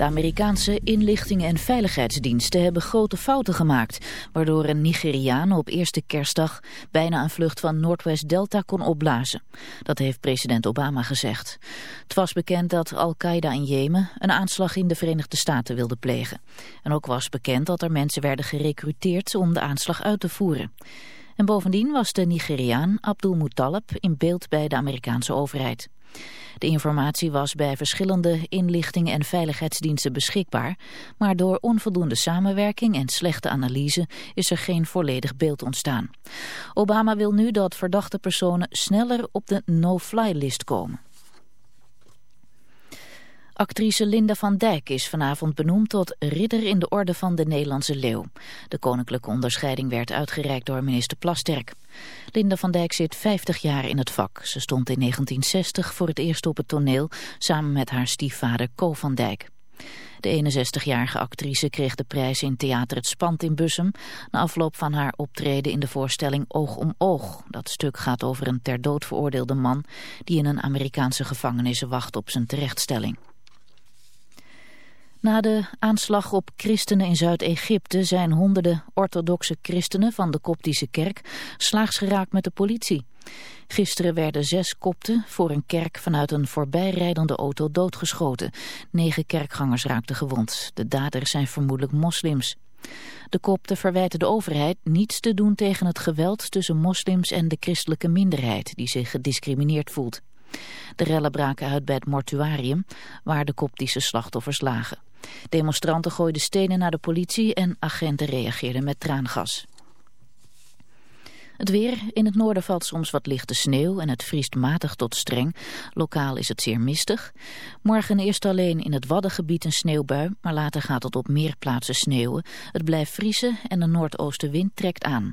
De Amerikaanse inlichtingen- en veiligheidsdiensten hebben grote fouten gemaakt, waardoor een Nigeriaan op eerste kerstdag bijna een vlucht van Noordwest Delta kon opblazen. Dat heeft president Obama gezegd. Het was bekend dat Al-Qaeda in Jemen een aanslag in de Verenigde Staten wilde plegen. En ook was bekend dat er mensen werden gerecruiteerd om de aanslag uit te voeren. En bovendien was de Nigeriaan Abdul Muttalib in beeld bij de Amerikaanse overheid. De informatie was bij verschillende inlichtingen en veiligheidsdiensten beschikbaar, maar door onvoldoende samenwerking en slechte analyse is er geen volledig beeld ontstaan. Obama wil nu dat verdachte personen sneller op de no-fly-list komen. Actrice Linda van Dijk is vanavond benoemd tot ridder in de orde van de Nederlandse leeuw. De koninklijke onderscheiding werd uitgereikt door minister Plasterk. Linda van Dijk zit 50 jaar in het vak. Ze stond in 1960 voor het eerst op het toneel samen met haar stiefvader Co van Dijk. De 61-jarige actrice kreeg de prijs in Theater Het Spand in Bussum... na afloop van haar optreden in de voorstelling Oog om Oog. Dat stuk gaat over een ter dood veroordeelde man... die in een Amerikaanse gevangenis wacht op zijn terechtstelling. Na de aanslag op christenen in Zuid-Egypte zijn honderden orthodoxe christenen van de Koptische kerk slaags geraakt met de politie. Gisteren werden zes kopten voor een kerk vanuit een voorbijrijdende auto doodgeschoten. Negen kerkgangers raakten gewond. De daders zijn vermoedelijk moslims. De kopten verwijten de overheid niets te doen tegen het geweld tussen moslims en de christelijke minderheid die zich gediscrimineerd voelt. De rellen braken uit bij het mortuarium waar de koptische slachtoffers lagen. Demonstranten gooiden stenen naar de politie en agenten reageerden met traangas. Het weer. In het noorden valt soms wat lichte sneeuw en het vriest matig tot streng. Lokaal is het zeer mistig. Morgen eerst alleen in het Waddengebied een sneeuwbui, maar later gaat het op meer plaatsen sneeuwen. Het blijft vriezen en de noordoostenwind trekt aan.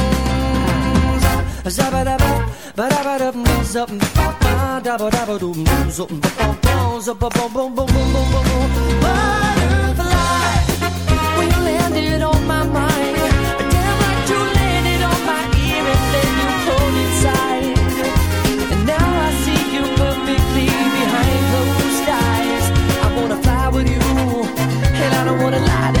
Zabba dabba, ba dabba dum dum ba ba ba ba ba ba ba when you landed on my mind, damn like you landed on my ear and then you pulled inside. And now I see you perfectly behind closed eyes. I wanna fly with you, and I don't wanna lie.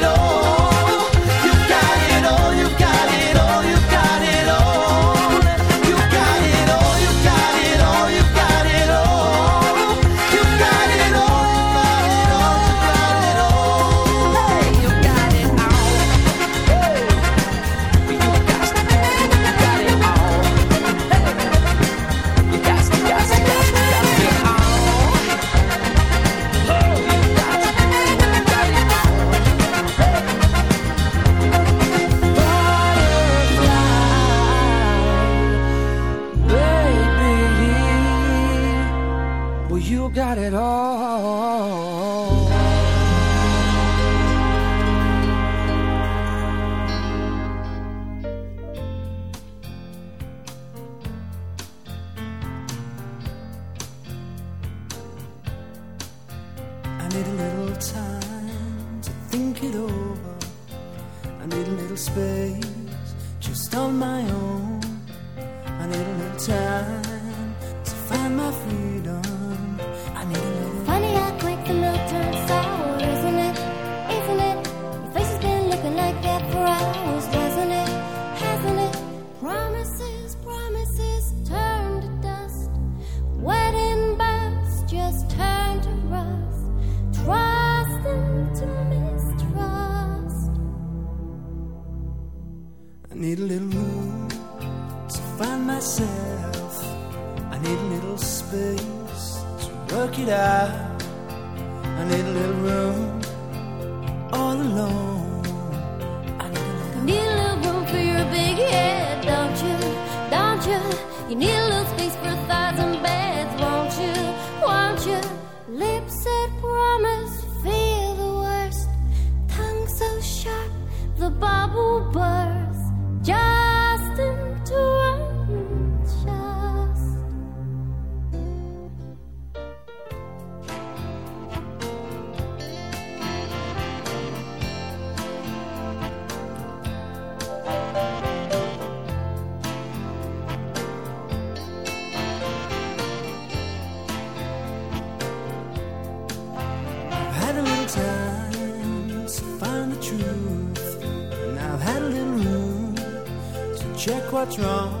what's wrong.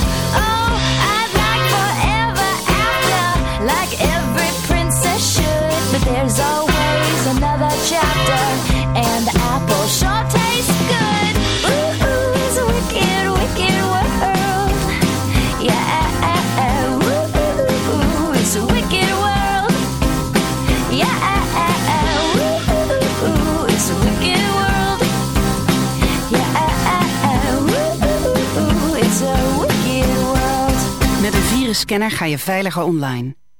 Chapter, and the apple sure tastes good. Ooh, ooh, it's a wicked, wicked world. Yeah, ooh, ooh, it's a wicked world. Yeah, ooh, ooh, it's a wicked world. Yeah, ooh, ooh, it's a wicked world. Met een virusscanner ga je veiliger online.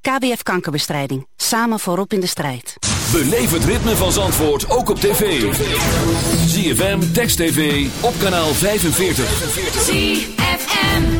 KBF Kankerbestrijding. Samen voorop in de strijd. Beleef het ritme van Zandvoort ook op tv. ZFM, Text TV, op kanaal 45. ZFM.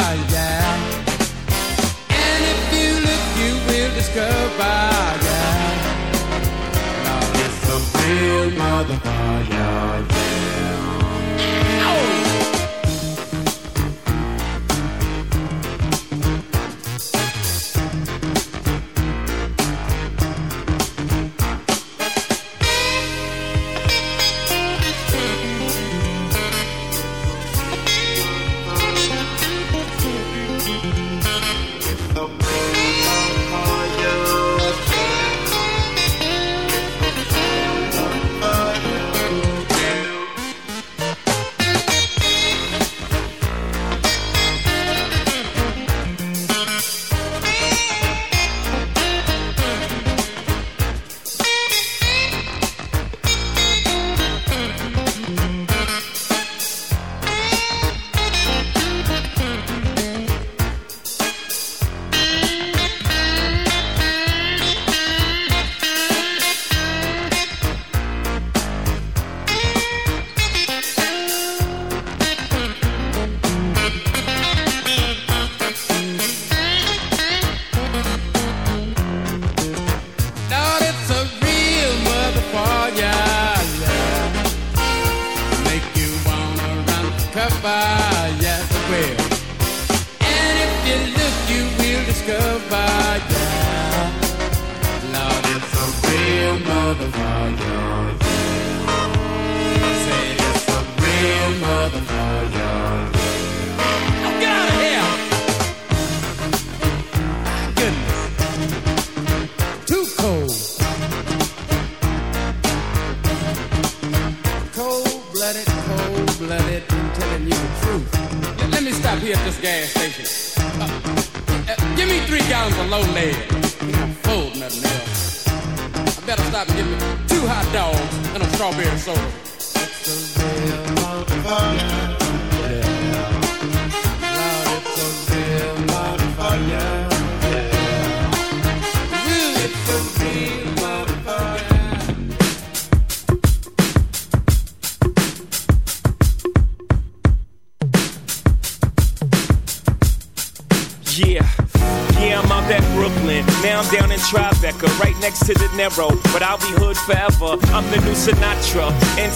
discover, yeah. Love is a real motherfucker, yeah.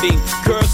blinding. Girls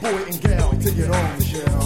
Boy and gal, take it on, Michelle.